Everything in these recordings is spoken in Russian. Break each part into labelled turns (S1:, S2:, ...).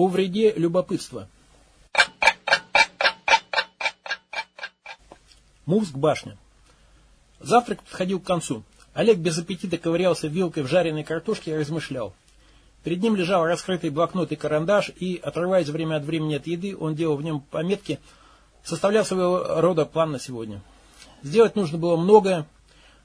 S1: О вреде любопытства. Мувск башня. Завтрак подходил к концу. Олег без аппетита ковырялся вилкой в жареной картошке и размышлял. Перед ним лежал раскрытый блокнот и карандаш, и, отрываясь время от времени от еды, он делал в нем пометки, составлял своего рода план на сегодня. Сделать нужно было многое,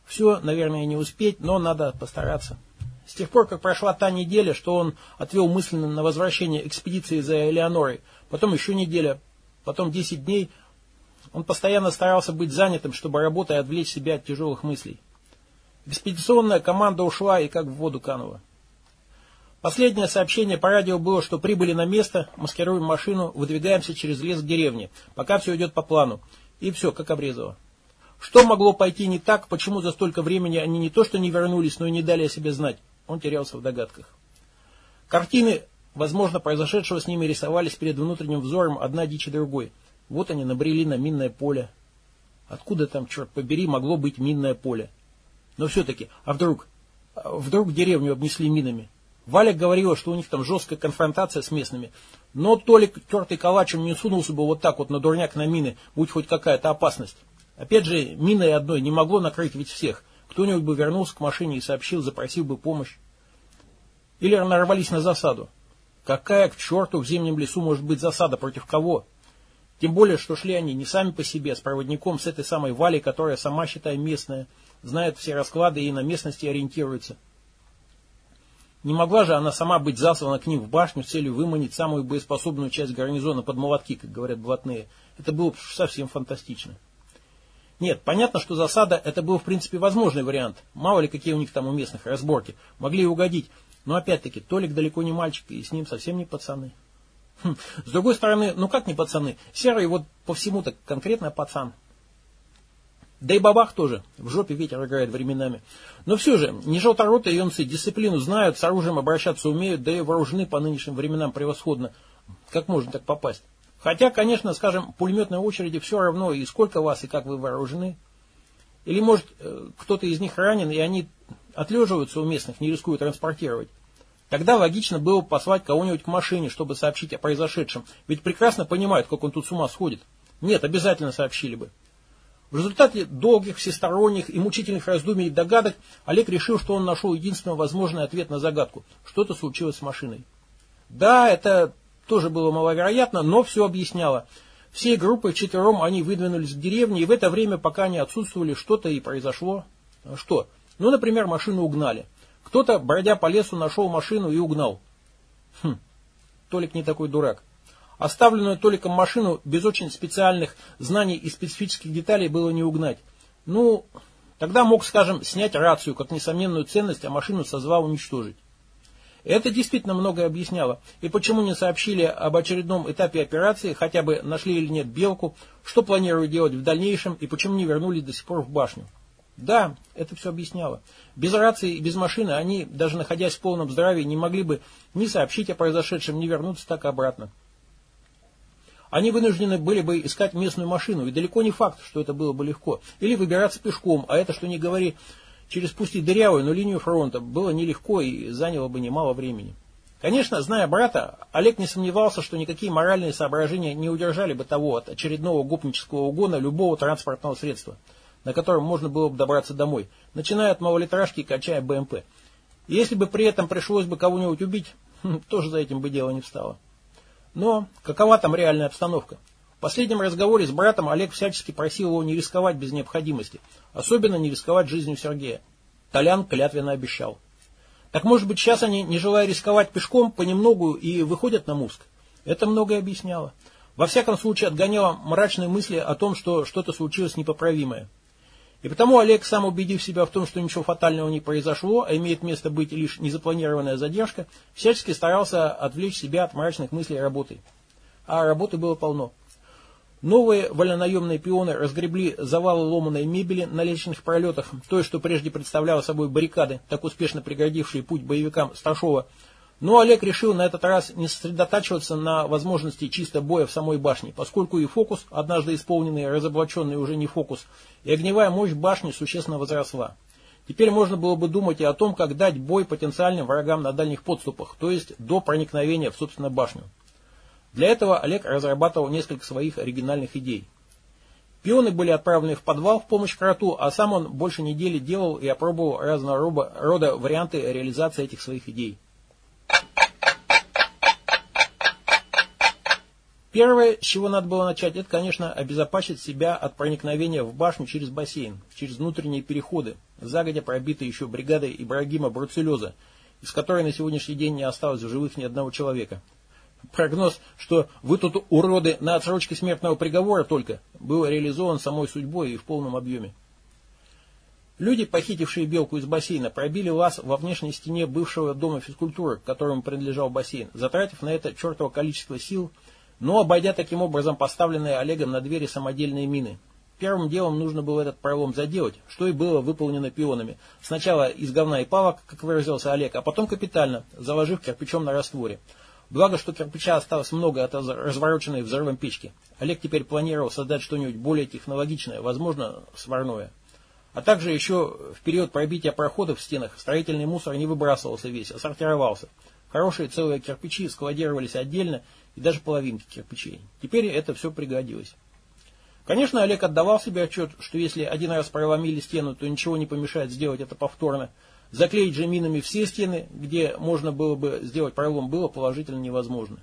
S1: все, наверное, не успеть, но надо постараться. С тех пор, как прошла та неделя, что он отвел мысленно на возвращение экспедиции за Элеонорой, потом еще неделя, потом 10 дней, он постоянно старался быть занятым, чтобы работая отвлечь себя от тяжелых мыслей. Экспедиционная команда ушла и как в воду канула. Последнее сообщение по радио было, что прибыли на место, маскируем машину, выдвигаемся через лес к деревне, пока все идет по плану. И все, как обрезало. Что могло пойти не так, почему за столько времени они не то что не вернулись, но и не дали о себе знать? Он терялся в догадках. Картины, возможно, произошедшего с ними рисовались перед внутренним взором одна дичь другой. Вот они набрели на минное поле. Откуда там, черт побери, могло быть минное поле? Но все-таки, а вдруг? Вдруг деревню обнесли минами? Валя говорила, что у них там жесткая конфронтация с местными. Но Толик, тертый калачем, не сунулся бы вот так вот на дурняк на мины, будь хоть какая-то опасность. Опять же, миной одной не могло накрыть ведь всех. Кто-нибудь бы вернулся к машине и сообщил, запросил бы помощь. Или нарвались на засаду. Какая к черту в зимнем лесу может быть засада против кого? Тем более, что шли они не сами по себе, а с проводником, с этой самой Валей, которая сама, считай, местная, знает все расклады и на местности ориентируется. Не могла же она сама быть заслана к ним в башню с целью выманить самую боеспособную часть гарнизона под молотки, как говорят блатные. Это было бы совсем фантастично. Нет, понятно, что засада это был в принципе возможный вариант. Мало ли какие у них там у местных разборки. Могли и угодить. Но опять-таки, Толик далеко не мальчик, и с ним совсем не пацаны. Хм. С другой стороны, ну как не пацаны? Серый вот по всему так конкретно пацан. Да и бабах тоже. В жопе ветер играет временами. Но все же, не желторотые юнцы дисциплину знают, с оружием обращаться умеют, да и вооружены по нынешним временам превосходно. Как можно так попасть? Хотя, конечно, скажем, пулеметной очереди все равно, и сколько вас, и как вы вооружены. Или, может, э, кто-то из них ранен, и они отлеживаются у местных, не рискуют транспортировать. Тогда логично было послать кого-нибудь к машине, чтобы сообщить о произошедшем. Ведь прекрасно понимают, как он тут с ума сходит. Нет, обязательно сообщили бы. В результате долгих, всесторонних и мучительных раздумий и догадок Олег решил, что он нашел единственный возможный ответ на загадку. Что-то случилось с машиной. Да, это тоже было маловероятно, но все объясняло. Всей группой вчетвером они выдвинулись к деревне, и в это время, пока они отсутствовали, что-то и произошло. Что? Ну, например, машину угнали. Кто-то, бродя по лесу, нашел машину и угнал. Хм, Толик не такой дурак. Оставленную Толиком машину без очень специальных знаний и специфических деталей было не угнать. Ну, тогда мог, скажем, снять рацию, как несомненную ценность, а машину созвал уничтожить. Это действительно многое объясняло. И почему не сообщили об очередном этапе операции, хотя бы нашли или нет белку, что планируют делать в дальнейшем и почему не вернулись до сих пор в башню. Да, это все объясняло. Без рации и без машины они, даже находясь в полном здравии, не могли бы ни сообщить о произошедшем, ни вернуться так обратно. Они вынуждены были бы искать местную машину, и далеко не факт, что это было бы легко. Или выбираться пешком, а это, что не говори, через пусть и дырявую, но линию фронта было нелегко и заняло бы немало времени. Конечно, зная брата, Олег не сомневался, что никакие моральные соображения не удержали бы того от очередного гопнического угона любого транспортного средства, на котором можно было бы добраться домой, начиная от малолитражки и качая БМП. И если бы при этом пришлось бы кого-нибудь убить, тоже за этим бы дело не встало. Но какова там реальная обстановка? В последнем разговоре с братом Олег всячески просил его не рисковать без необходимости, особенно не рисковать жизнью Сергея. Толян клятвенно обещал. Так может быть сейчас они, не желая рисковать пешком, понемногу и выходят на Муск? Это многое объясняло. Во всяком случае отгоняло мрачные мысли о том, что что-то случилось непоправимое. И потому Олег, сам убедив себя в том, что ничего фатального не произошло, а имеет место быть лишь незапланированная задержка, всячески старался отвлечь себя от мрачных мыслей работы. А работы было полно. Новые вольнонаемные пионы разгребли завалы ломаной мебели на лестничных пролетах, то, что прежде представляло собой баррикады, так успешно преградившие путь боевикам Старшова, но Олег решил на этот раз не сосредотачиваться на возможности чисто боя в самой башне, поскольку и фокус, однажды исполненный, разоблаченный уже не фокус, и огневая мощь башни существенно возросла. Теперь можно было бы думать и о том, как дать бой потенциальным врагам на дальних подступах, то есть до проникновения в, собственно, башню. Для этого Олег разрабатывал несколько своих оригинальных идей. Пионы были отправлены в подвал в помощь кроту, а сам он больше недели делал и опробовал разного рода варианты реализации этих своих идей. Первое, с чего надо было начать, это, конечно, обезопасить себя от проникновения в башню через бассейн, через внутренние переходы, загодя пробитые еще бригадой Ибрагима Бруцеллеза, из которой на сегодняшний день не осталось в живых ни одного человека. Прогноз, что вы тут уроды на отсрочке смертного приговора только, был реализован самой судьбой и в полном объеме. Люди, похитившие белку из бассейна, пробили лаз во внешней стене бывшего дома физкультуры, которому принадлежал бассейн, затратив на это чертово количество сил – но обойдя таким образом поставленные Олегом на двери самодельные мины. Первым делом нужно было этот пролом заделать, что и было выполнено пионами. Сначала из говна и палок, как выразился Олег, а потом капитально, заложив кирпичом на растворе. Благо, что кирпича осталось много от развороченной взрывом печки. Олег теперь планировал создать что-нибудь более технологичное, возможно, сварное. А также еще в период пробития проходов в стенах строительный мусор не выбрасывался весь, а сортировался. Хорошие целые кирпичи складировались отдельно и даже половинки кирпичей. Теперь это все пригодилось. Конечно, Олег отдавал себе отчет, что если один раз проломили стену, то ничего не помешает сделать это повторно. Заклеить же минами все стены, где можно было бы сделать пролом, было положительно невозможно.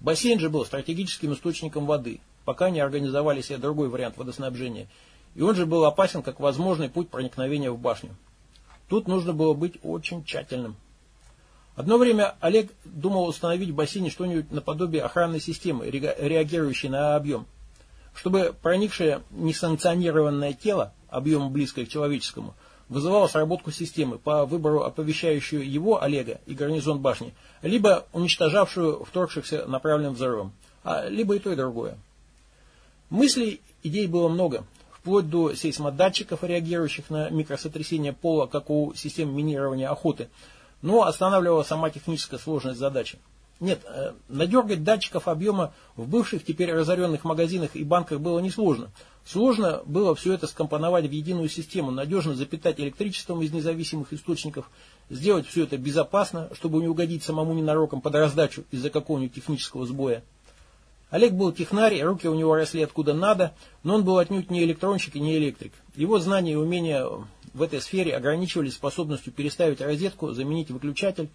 S1: Бассейн же был стратегическим источником воды, пока не организовали себе другой вариант водоснабжения. И он же был опасен как возможный путь проникновения в башню. Тут нужно было быть очень тщательным. Одно время Олег думал установить в бассейне что-нибудь наподобие охранной системы, реагирующей на объем. Чтобы проникшее несанкционированное тело, объемом близкое к человеческому, вызывало сработку системы по выбору оповещающую его, Олега, и гарнизон башни, либо уничтожавшую вторгшихся направленным взрывом, а либо и то, и другое. Мыслей, идей было много, вплоть до сейсмодатчиков, реагирующих на микросотрясение пола, как у систем минирования охоты – но останавливала сама техническая сложность задачи. Нет, э, надергать датчиков объема в бывших теперь разоренных магазинах и банках было несложно. Сложно было все это скомпоновать в единую систему, надежно запитать электричеством из независимых источников, сделать все это безопасно, чтобы не угодить самому ненароком под раздачу из-за какого-нибудь технического сбоя. Олег был технарь, руки у него росли откуда надо, но он был отнюдь не электронщик и не электрик. Его знания и умения в этой сфере ограничивались способностью переставить розетку, заменить выключатель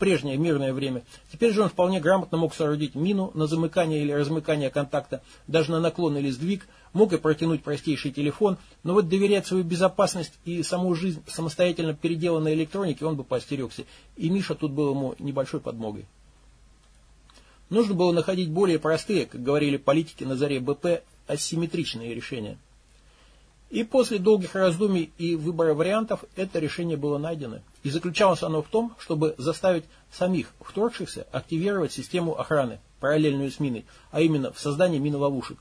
S1: прежнее мирное время. Теперь же он вполне грамотно мог соорудить мину на замыкание или размыкание контакта, даже на наклон или сдвиг, мог и протянуть простейший телефон, но вот доверять свою безопасность и саму жизнь самостоятельно переделанной электронике он бы поостерегся, и Миша тут был ему небольшой подмогой. Нужно было находить более простые, как говорили политики на заре БП, асимметричные решения. И после долгих раздумий и выбора вариантов это решение было найдено. И заключалось оно в том, чтобы заставить самих вторгшихся активировать систему охраны, параллельную с миной, а именно в создании миноловушек.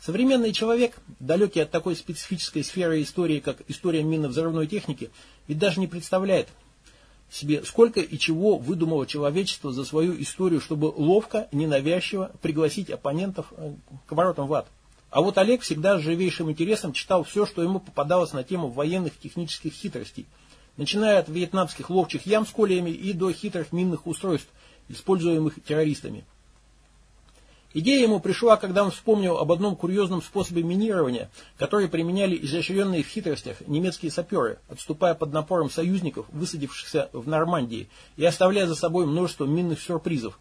S1: Современный человек, далекий от такой специфической сферы истории, как история минно-взрывной техники, ведь даже не представляет себе, сколько и чего выдумало человечество за свою историю, чтобы ловко, ненавязчиво пригласить оппонентов э, к воротам в ад. А вот Олег всегда с живейшим интересом читал все, что ему попадалось на тему военных технических хитростей, начиная от вьетнамских ловчих ям с колиями и до хитрых минных устройств, используемых террористами. Идея ему пришла, когда он вспомнил об одном курьезном способе минирования, который применяли изощренные в хитростях немецкие саперы, отступая под напором союзников, высадившихся в Нормандии, и оставляя за собой множество минных сюрпризов,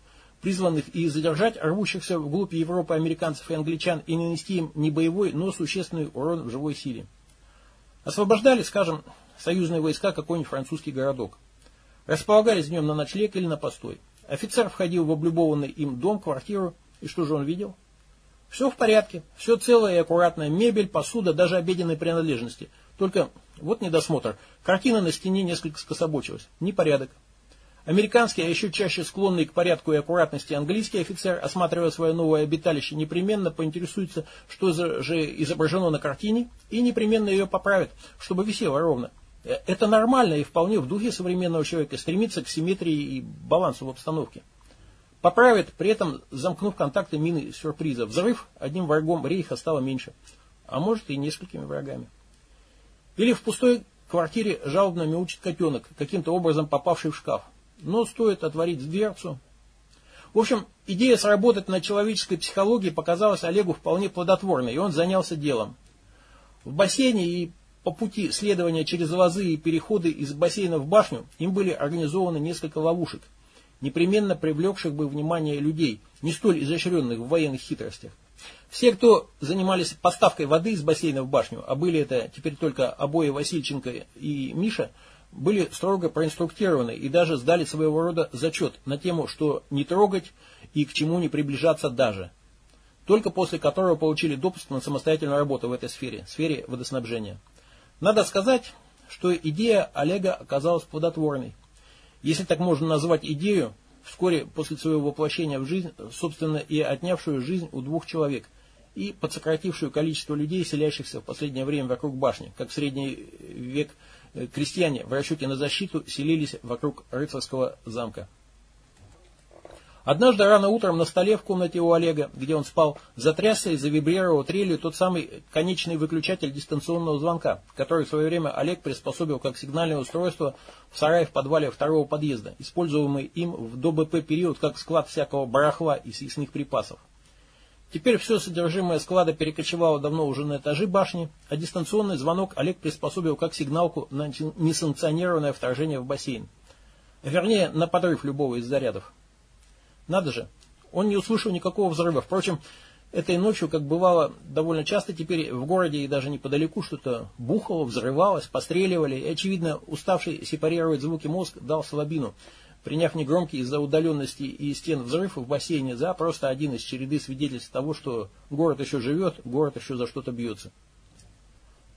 S1: призванных и задержать рвущихся вглубь Европы американцев и англичан и нанести им не боевой, но существенный урон в живой силе. Освобождали, скажем, союзные войска какой-нибудь французский городок. Располагались нем на ночлег или на постой. Офицер входил в облюбованный им дом, квартиру, и что же он видел? Все в порядке, все целое и аккуратное, мебель, посуда, даже обеденные принадлежности. Только вот недосмотр. Картина на стене несколько скособочилась. Непорядок. Американский, а еще чаще склонный к порядку и аккуратности английский офицер, осматривая свое новое обиталище, непременно поинтересуется, что же изображено на картине, и непременно ее поправит, чтобы висело ровно. Э, это нормально и вполне в духе современного человека стремиться к симметрии и балансу в обстановке. Поправит, при этом замкнув контакты мины сюрприза. Взрыв одним врагом рейха стало меньше, а может и несколькими врагами. Или в пустой квартире жалобно мяучит котенок, каким-то образом попавший в шкаф. Но стоит отворить дверцу. В общем, идея сработать на человеческой психологии показалась Олегу вполне плодотворной, и он занялся делом. В бассейне и по пути следования через лозы и переходы из бассейна в башню им были организованы несколько ловушек, непременно привлекших бы внимание людей, не столь изощренных в военных хитростях. Все, кто занимались поставкой воды из бассейна в башню, а были это теперь только обои Васильченко и Миша, были строго проинструктированы и даже сдали своего рода зачет на тему, что не трогать и к чему не приближаться даже. Только после которого получили допуск на самостоятельную работу в этой сфере, сфере водоснабжения. Надо сказать, что идея Олега оказалась плодотворной. Если так можно назвать идею, вскоре после своего воплощения в жизнь, собственно, и отнявшую жизнь у двух человек, и подсократившую количество людей, селящихся в последнее время вокруг башни, как в средний век крестьяне в расчете на защиту селились вокруг рыцарского замка. Однажды рано утром на столе в комнате у Олега, где он спал, затрясся и завибрировал трелью тот самый конечный выключатель дистанционного звонка, который в свое время Олег приспособил как сигнальное устройство в сарае в подвале второго подъезда, используемый им в ДБП период как склад всякого барахла и съестных припасов. Теперь все содержимое склада перекочевало давно уже на этажи башни, а дистанционный звонок Олег приспособил как сигналку на несанкционированное вторжение в бассейн. Вернее, на подрыв любого из зарядов. Надо же, он не услышал никакого взрыва. Впрочем, этой ночью, как бывало довольно часто теперь в городе и даже неподалеку что-то бухало, взрывалось, постреливали, и, очевидно, уставший сепарировать звуки мозг дал слабину, приняв негромкий из-за удаленности и стен взрыв в бассейне за просто один из череды свидетельств того, что город еще живет, город еще за что-то бьется.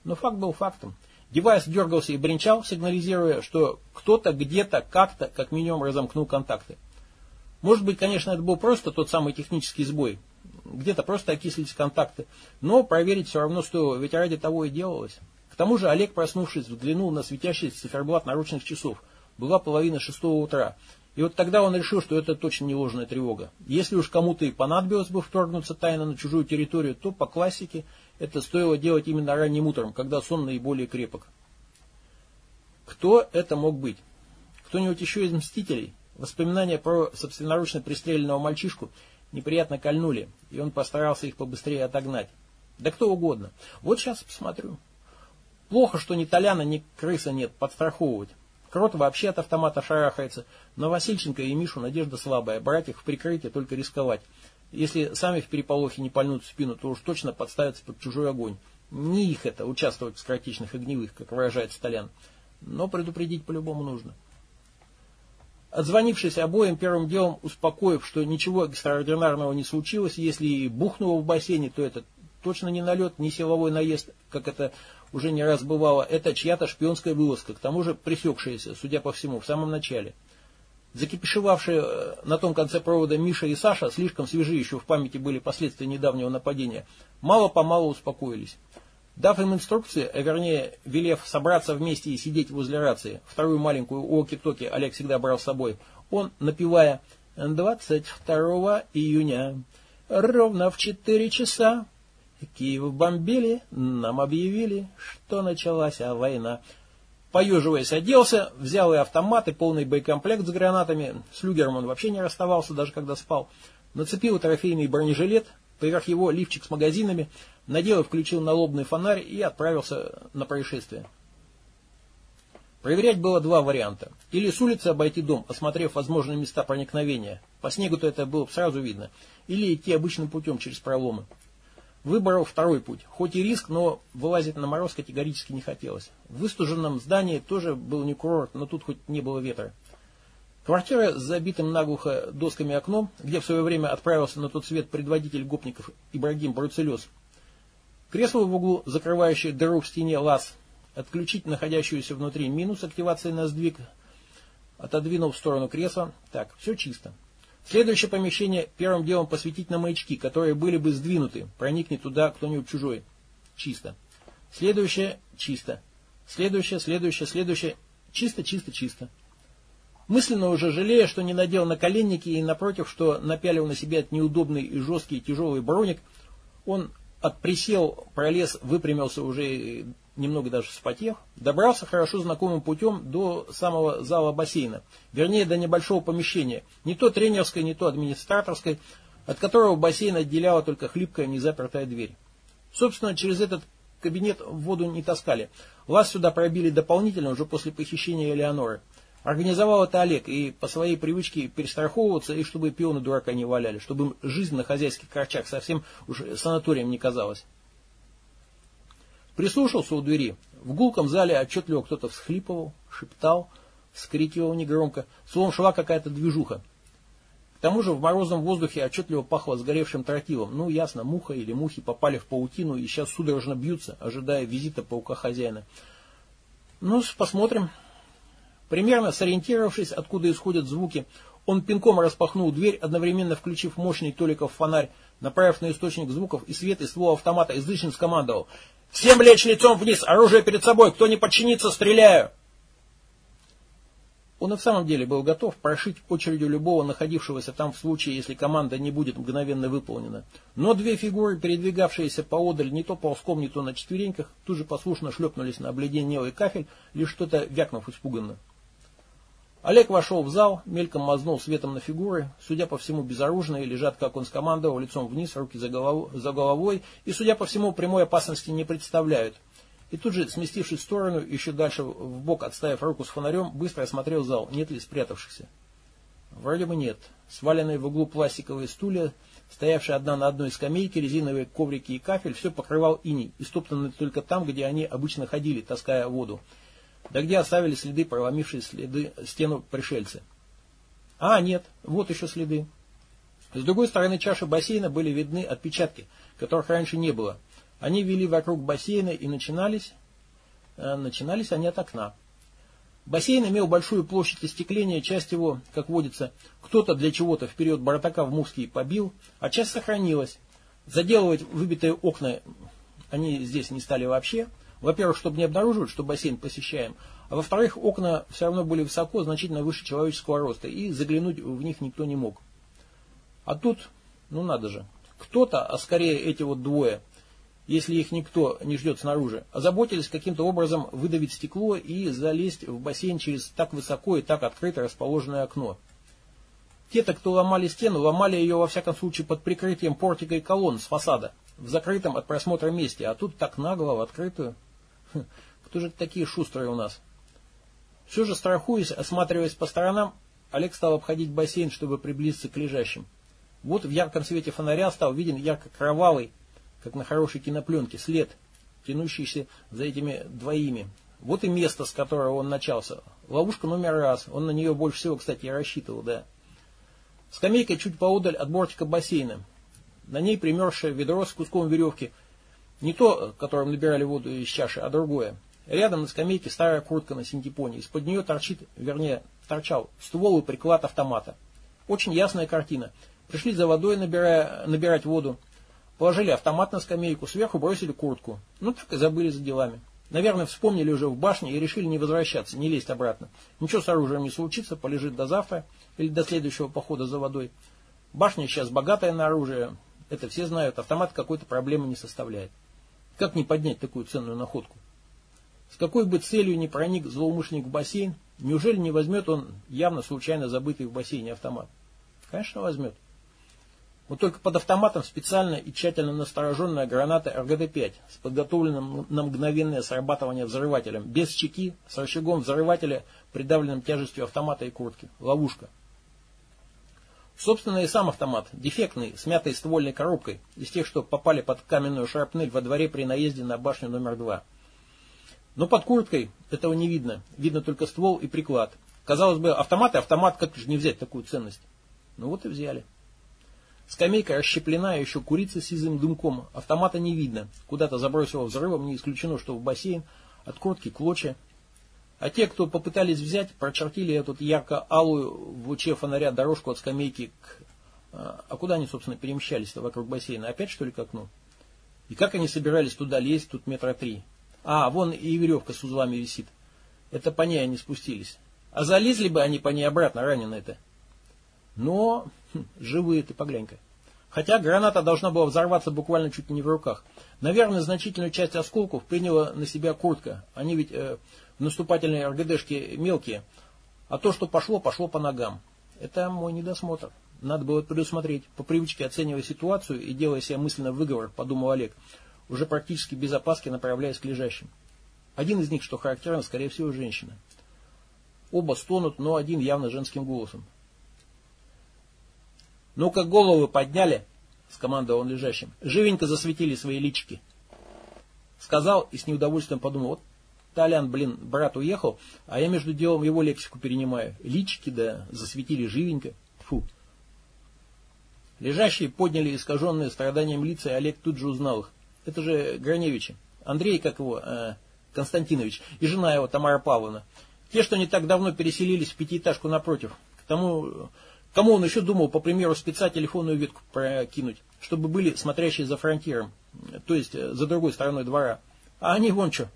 S1: Но факт был фактом. Девайс дергался и бренчал, сигнализируя, что кто-то где-то как-то как минимум разомкнул контакты. Может быть, конечно, это был просто тот самый технический сбой. Где-то просто окислились контакты. Но проверить все равно стоило, ведь ради того и делалось. К тому же Олег, проснувшись, взглянул на светящийся циферблат наручных часов. Была половина шестого утра. И вот тогда он решил, что это точно не ложная тревога. Если уж кому-то и понадобилось бы вторгнуться тайно на чужую территорию, то по классике это стоило делать именно ранним утром, когда сон наиболее крепок. Кто это мог быть? Кто-нибудь еще из мстителей? Воспоминания про собственноручно пристреленного мальчишку неприятно кольнули, и он постарался их побыстрее отогнать. Да кто угодно. Вот сейчас посмотрю. Плохо, что ни Толяна, ни крыса нет подстраховывать. Крот вообще от автомата шарахается, но Васильченко и Мишу надежда слабая, брать их в прикрытие только рисковать. Если сами в переполохе не пальнут в спину, то уж точно подставятся под чужой огонь. Не их это, участвовать в скоротечных огневых, как выражается Толян. Но предупредить по-любому нужно. Отзвонившись обоим, первым делом успокоив, что ничего экстраординарного не случилось, если и бухнуло в бассейне, то это точно не налет, не силовой наезд, как это уже не раз бывало, это чья-то шпионская вылазка, к тому же пресекшаяся, судя по всему, в самом начале. Закипишевавшие э, на том конце провода Миша и Саша, слишком свежи еще в памяти были последствия недавнего нападения, мало-помалу успокоились. Дав им инструкции, а вернее, велев собраться вместе и сидеть возле рации, вторую маленькую уоки-токи Олег всегда брал с собой, он, напевая 22 июня, ровно в 4 часа, Киев бомбили, нам объявили, что началась война. Поеживаясь, оделся, взял и автомат, и полный боекомплект с гранатами. С люгером он вообще не расставался, даже когда спал. Нацепил трофейный бронежилет, поверх его лифчик с магазинами, надел и включил налобный фонарь и отправился на происшествие. Проверять было два варианта. Или с улицы обойти дом, осмотрев возможные места проникновения. По снегу-то это было сразу видно. Или идти обычным путем через проломы. Выбрал второй путь. Хоть и риск, но вылазить на мороз категорически не хотелось. В выстуженном здании тоже был не курорт, но тут хоть не было ветра. Квартира с забитым наглухо досками окном, где в свое время отправился на тот свет предводитель гопников Ибрагим Бруцелез. Кресло в углу, закрывающее дыру в стене лаз. Отключить находящуюся внутри минус активации на сдвиг. Отодвинул в сторону кресла. Так, все чисто. Следующее помещение первым делом посветить на маячки, которые были бы сдвинуты. Проникнет туда кто-нибудь чужой. Чисто. Следующее чисто. Следующее, следующее, следующее. Чисто, чисто, чисто. Мысленно уже жалея, что не надел наколенники и напротив, что напялил на себя неудобный и жесткий тяжелый броник, он отприсел, пролез, выпрямился уже немного даже вспотев, добрался хорошо знакомым путем до самого зала бассейна, вернее до небольшого помещения, не то тренерской, не то администраторской, от которого бассейн отделяла только хлипкая незапертая дверь. Собственно, через этот кабинет воду не таскали. Лаз сюда пробили дополнительно уже после похищения Элеоноры. Организовал это Олег и по своей привычке перестраховываться, и чтобы пионы дурака не валяли, чтобы им жизнь на хозяйских корчах совсем уж санаторием не казалась. Прислушался у двери. В гулком зале отчетливо кто-то всхлипывал, шептал, вскрикивал негромко. Словом, шла какая-то движуха. К тому же в морозном воздухе отчетливо пахло сгоревшим тротилом. Ну, ясно, муха или мухи попали в паутину и сейчас судорожно бьются, ожидая визита паука-хозяина. Ну, посмотрим. Примерно сориентировавшись, откуда исходят звуки, он пинком распахнул дверь, одновременно включив мощный Толиков фонарь, направив на источник звуков и свет из ствола автомата, излишне скомандовал. «Всем лечь лицом вниз! Оружие перед собой! Кто не подчинится, стреляю!» Он и в самом деле был готов прошить очередью любого находившегося там в случае, если команда не будет мгновенно выполнена. Но две фигуры, передвигавшиеся поодаль не то ползком, не то на четвереньках, тут же послушно шлепнулись на обледенелый кафель, лишь что-то вякнув испуганно. Олег вошел в зал, мельком мазнул светом на фигуры, судя по всему безоружные, лежат, как он скомандовал, лицом вниз, руки за, голов, за головой, и, судя по всему, прямой опасности не представляют – и тут же, сместившись в сторону, еще дальше в бок отставив руку с фонарем, быстро осмотрел зал, нет ли спрятавшихся. Вроде бы нет. Сваленные в углу пластиковые стулья, стоявшие одна на одной скамейке, резиновые коврики и кафель, все покрывал иней, истоптанный только там, где они обычно ходили, таская воду. Да где оставили следы, проломившие следы стену пришельцы. А, нет, вот еще следы. С другой стороны чаши бассейна были видны отпечатки, которых раньше не было – они вели вокруг бассейна и начинались, э, начинались они от окна. Бассейн имел большую площадь остекления, часть его, как водится, кто-то для чего-то в период Баратака в Мувский побил, а часть сохранилась. Заделывать выбитые окна они здесь не стали вообще. Во-первых, чтобы не обнаруживать, что бассейн посещаем, а во-вторых, окна все равно были высоко, значительно выше человеческого роста, и заглянуть в них никто не мог. А тут, ну надо же, кто-то, а скорее эти вот двое, если их никто не ждет снаружи, озаботились каким-то образом выдавить стекло и залезть в бассейн через так высоко и так открыто расположенное окно. Те-то, кто ломали стену, ломали ее во всяком случае под прикрытием портика и колонн с фасада, в закрытом от просмотра месте, а тут так нагло, в открытую. Хм, кто же такие шустрые у нас? Все же страхуясь, осматриваясь по сторонам, Олег стал обходить бассейн, чтобы приблизиться к лежащим. Вот в ярком свете фонаря стал виден ярко-кровавый, как на хорошей кинопленке, след, тянущийся за этими двоими. Вот и место, с которого он начался. Ловушка номер раз. Он на нее больше всего, кстати, и рассчитывал, да. Скамейка чуть поодаль от бортика бассейна. На ней примерзшее ведро с куском веревки. Не то, которым набирали воду из чаши, а другое. Рядом на скамейке старая куртка на синтепоне. Из-под нее торчит, вернее, торчал ствол и приклад автомата. Очень ясная картина. Пришли за водой, набирая, набирать воду. Положили автомат на скамейку, сверху бросили куртку. Ну так и забыли за делами. Наверное, вспомнили уже в башне и решили не возвращаться, не лезть обратно. Ничего с оружием не случится, полежит до завтра или до следующего похода за водой. Башня сейчас богатая на оружие, это все знают, автомат какой-то проблемы не составляет. Как не поднять такую ценную находку? С какой бы целью ни проник злоумышленник в бассейн, неужели не возьмет он явно случайно забытый в бассейне автомат? Конечно, возьмет. Вот только под автоматом специально и тщательно настороженная граната РГД-5 с подготовленным на мгновенное срабатывание взрывателем, без чеки, с рычагом взрывателя, придавленным тяжестью автомата и куртки. Ловушка. Собственно, и сам автомат, дефектный, с мятой ствольной коробкой, из тех, что попали под каменную шрапнель во дворе при наезде на башню номер два. Но под курткой этого не видно, видно только ствол и приклад. Казалось бы, автомат и автомат, как же не взять такую ценность? Ну вот и взяли. Скамейка расщеплена, еще курица с сизым дымком. Автомата не видно. Куда-то забросило взрывом, не исключено, что в бассейн. От куртки клочья. А те, кто попытались взять, прочертили эту ярко-алую в луче фонаря дорожку от скамейки к... А, а куда они, собственно, перемещались-то вокруг бассейна? Опять, что ли, к окну? И как они собирались туда лезть, тут метра три? А, вон и веревка с узлами висит. Это по ней они спустились. А залезли бы они по ней обратно, раненые-то. Но Хм, живые ты, поглянь-ка. Хотя граната должна была взорваться буквально чуть не в руках. Наверное, значительную часть осколков приняла на себя куртка. Они ведь э, в наступательной РГДшке мелкие. А то, что пошло, пошло по ногам. Это мой недосмотр. Надо было предусмотреть, по привычке оценивая ситуацию и делая себе мысленно выговор, подумал Олег, уже практически без опаски направляясь к лежащим. Один из них, что характерно, скорее всего, женщина. Оба стонут, но один явно женским голосом. «Ну-ка, головы подняли!» — скомандовал он лежащим. «Живенько засветили свои личики!» Сказал и с неудовольствием подумал, вот Толян, блин, брат уехал, а я между делом его лексику перенимаю. Личики, да, засветили живенько. Фу. Лежащие подняли искаженные страданием лица, и Олег тут же узнал их. Это же Граневичи. Андрей, как его, э, Константинович, и жена его, Тамара Павловна. Те, что не так давно переселились в пятиэтажку напротив. К тому, кому он еще думал, по примеру, спеца телефонную ветку прокинуть, чтобы были смотрящие за фронтиром, то есть э, за другой стороной двора. А они вон что,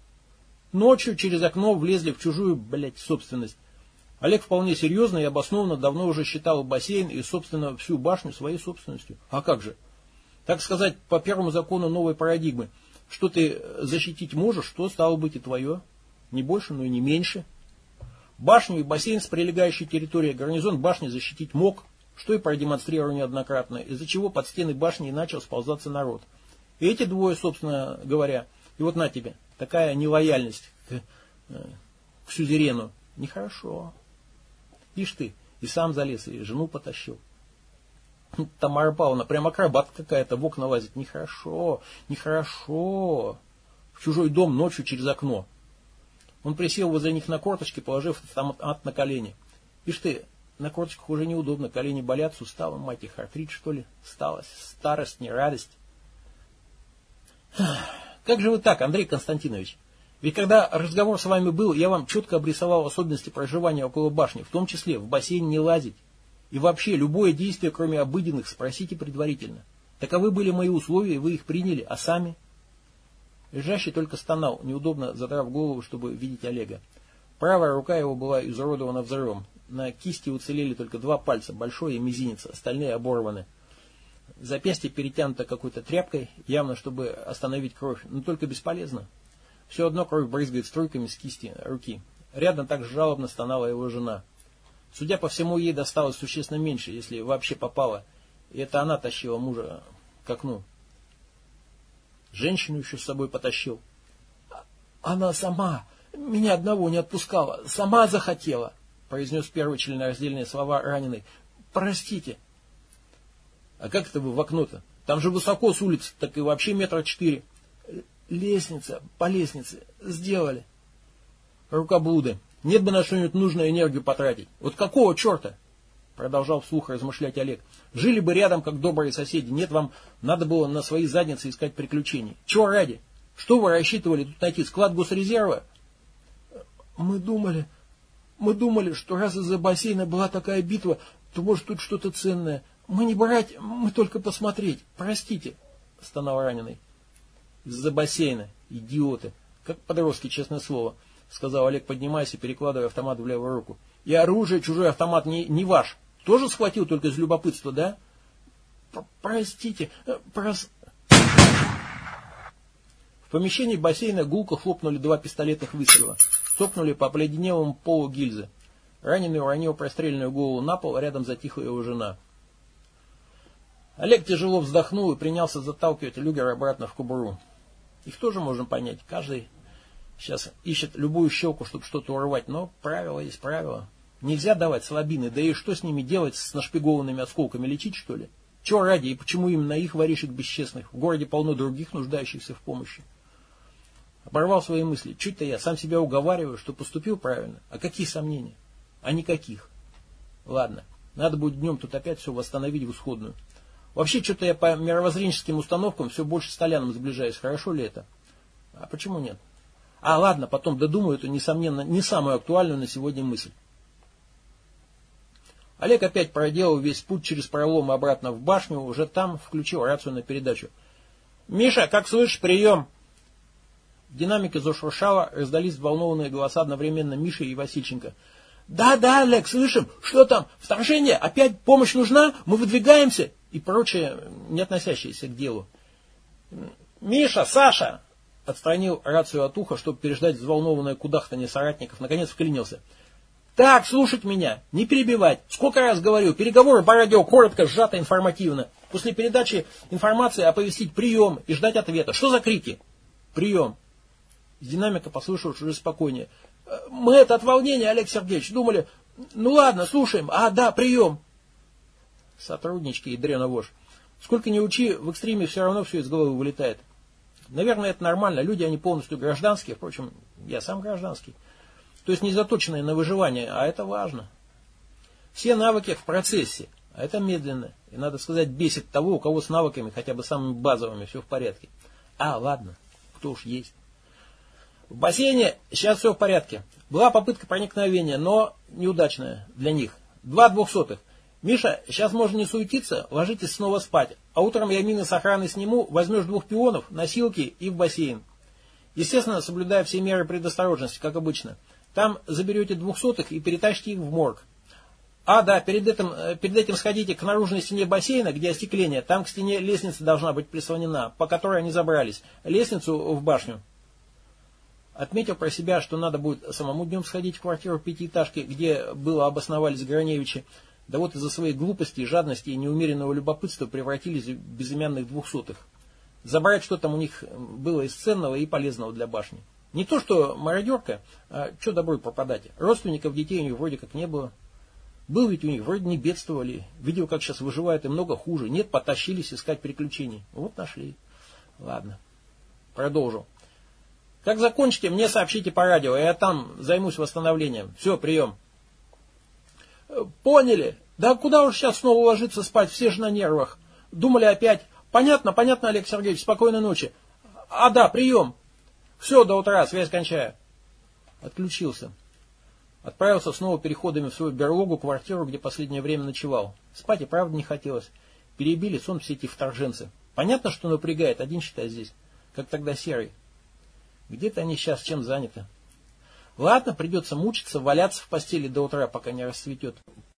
S1: ночью через окно влезли в чужую, блядь, собственность. Олег вполне серьезно и обоснованно давно уже считал бассейн и, собственно, всю башню своей собственностью. А как же? Так сказать, по первому закону новой парадигмы. Что ты защитить можешь, что стало быть и твое. Не больше, но и не меньше. Башню и бассейн с прилегающей территории гарнизон башни защитить мог, что и продемонстрировал неоднократно, из-за чего под стены башни и начал сползаться народ. И эти двое, собственно говоря, и вот на тебе, такая нелояльность к, э, к сюзерену. Нехорошо. Ишь ты, и сам залез, и жену потащил. Тамара Павловна, прям акробат какая-то, в окна лазит. Нехорошо, нехорошо. В чужой дом ночью через окно. Он присел возле них на корточки, положив автомат на колени. Ишь ты, на корточках уже неудобно, колени болят, суставы, мать их, артрит, что ли? Сталость, старость, не радость. Как же вы так, Андрей Константинович? Ведь когда разговор с вами был, я вам четко обрисовал особенности проживания около башни, в том числе в бассейн не лазить. И вообще, любое действие, кроме обыденных, спросите предварительно. Таковы были мои условия, вы их приняли, а сами? Лежащий только стонал, неудобно задрав голову, чтобы видеть Олега. Правая рука его была изуродована взрывом. На кисти уцелели только два пальца, большой и мизинец, остальные оборваны. Запястье перетянуто какой-то тряпкой, явно чтобы остановить кровь, но только бесполезно. Все одно кровь брызгает струйками с кисти руки. Рядом так жалобно стонала его жена. Судя по всему, ей досталось существенно меньше, если вообще попало. И это она тащила мужа к окну. Женщину еще с собой потащил. Она сама меня одного не отпускала, сама захотела, произнес первые членораздельные слова раненый. Простите. А как это вы в окно-то? Там же высоко с улицы, так и вообще метра четыре. Лестница, по лестнице. Сделали. Рукоблуды. Нет бы на что-нибудь нужную энергию потратить. Вот какого черта? Продолжал вслух размышлять Олег. Жили бы рядом, как добрые соседи. Нет, вам надо было на свои задницы искать приключений. Чего ради? Что вы рассчитывали тут найти? Склад госрезерва? Мы думали, мы думали, что раз из-за бассейна была такая битва, то может тут что-то ценное. Мы не брать, мы только посмотреть. Простите, стонал раненый. Из-за бассейна, идиоты. Как подростки, честное слово, сказал Олег, поднимаясь и перекладывая автомат в левую руку. И оружие, чужой автомат не, не ваш. Тоже схватил только из любопытства, да? Простите, э, прос... В помещении бассейна гулко хлопнули два пистолетных выстрела. Стопнули по обледенелому полу гильзы. Раненый уронил простреленную голову на пол, а рядом затихла его жена. Олег тяжело вздохнул и принялся заталкивать люгер обратно в кобуру. Их тоже можно понять. Каждый сейчас ищет любую щелку, чтобы что-то урвать, но правило есть правило. Нельзя давать слабины, да и что с ними делать, с нашпигованными осколками, лечить что ли? Чего ради и почему именно их воришек бесчестных? В городе полно других, нуждающихся в помощи. Оборвал свои мысли. Чуть-то я сам себя уговариваю, что поступил правильно. А какие сомнения? А никаких. Ладно, надо будет днем тут опять все восстановить в исходную. Вообще, что-то я по мировоззренческим установкам все больше с Толяном сближаюсь. Хорошо ли это? А почему нет? А, ладно, потом додумаю эту, несомненно, не самую актуальную на сегодня мысль. Олег опять проделал весь путь через пролом обратно в башню, уже там включил рацию на передачу. «Миша, как слышишь, прием!» В динамике раздались взволнованные голоса одновременно Миши и Васильченко. «Да, да, Олег, слышим! Что там? Вторжение? Опять помощь нужна? Мы выдвигаемся? и прочее, не относящееся к делу. «Миша! Саша!» Отстранил рацию от уха, чтобы переждать взволнованное кудахтание соратников. Наконец вклинился. «Так, слушать меня, не перебивать. Сколько раз говорю, переговоры по радио коротко, сжато, информативно. После передачи информации оповестить прием и ждать ответа. Что за крики?» «Прием». Из динамика послышалось уже спокойнее. «Мы это от волнения, Олег Сергеевич, думали, ну ладно, слушаем. А, да, прием». Сотруднички и дрена. Сколько ни учи, в экстриме все равно все из головы вылетает. Наверное, это нормально. Люди, они полностью гражданские. Впрочем, я сам гражданский. То есть не заточенные на выживание, а это важно. Все навыки в процессе, а это медленно. И, надо сказать, бесит того, у кого с навыками, хотя бы самыми базовыми, все в порядке. А, ладно, кто уж есть. В бассейне сейчас все в порядке. Была попытка проникновения, но неудачная для них. Два двухсотых. Миша, сейчас можно не суетиться, ложитесь снова спать. А утром я мины с охраны сниму, возьмешь двух пионов, носилки и в бассейн. Естественно, соблюдая все меры предосторожности, как обычно. Там заберете двухсотых и перетащите их в морг. А, да, перед этим, э, перед этим сходите к наружной стене бассейна, где остекление. Там к стене лестница должна быть прислонена, по которой они забрались. Лестницу в башню. Отметил про себя, что надо будет самому днем сходить в квартиру пятиэтажки, где было обосновались Граневичи, да вот из-за своей глупости, жадности и неумеренного любопытства превратились в безымянных двухсотых. Забрать, что там у них было из ценного и полезного для башни. Не то, что мародерка, а что доброй пропадать. Родственников детей у них вроде как не было. Был ведь у них, вроде не бедствовали. Видел, как сейчас выживают и много хуже. Нет, потащились искать приключений. Вот нашли. Ладно. Продолжу. Как закончите, мне сообщите по радио, я там займусь восстановлением. Все, прием. Поняли. Да куда уж сейчас снова ложиться спать, все же на нервах. Думали опять. Понятно, понятно, Олег Сергеевич, спокойной ночи. А да, прием. Все, до утра, связь кончаю. Отключился. Отправился снова переходами в свою берлогу, квартиру, где последнее время ночевал. Спать и правда не хотелось. Перебили сон все эти вторженцы. Понятно, что напрягает, один считай здесь. Как тогда серый. Где-то они сейчас чем заняты. Ладно, придется мучиться, валяться в постели до утра, пока не расцветет.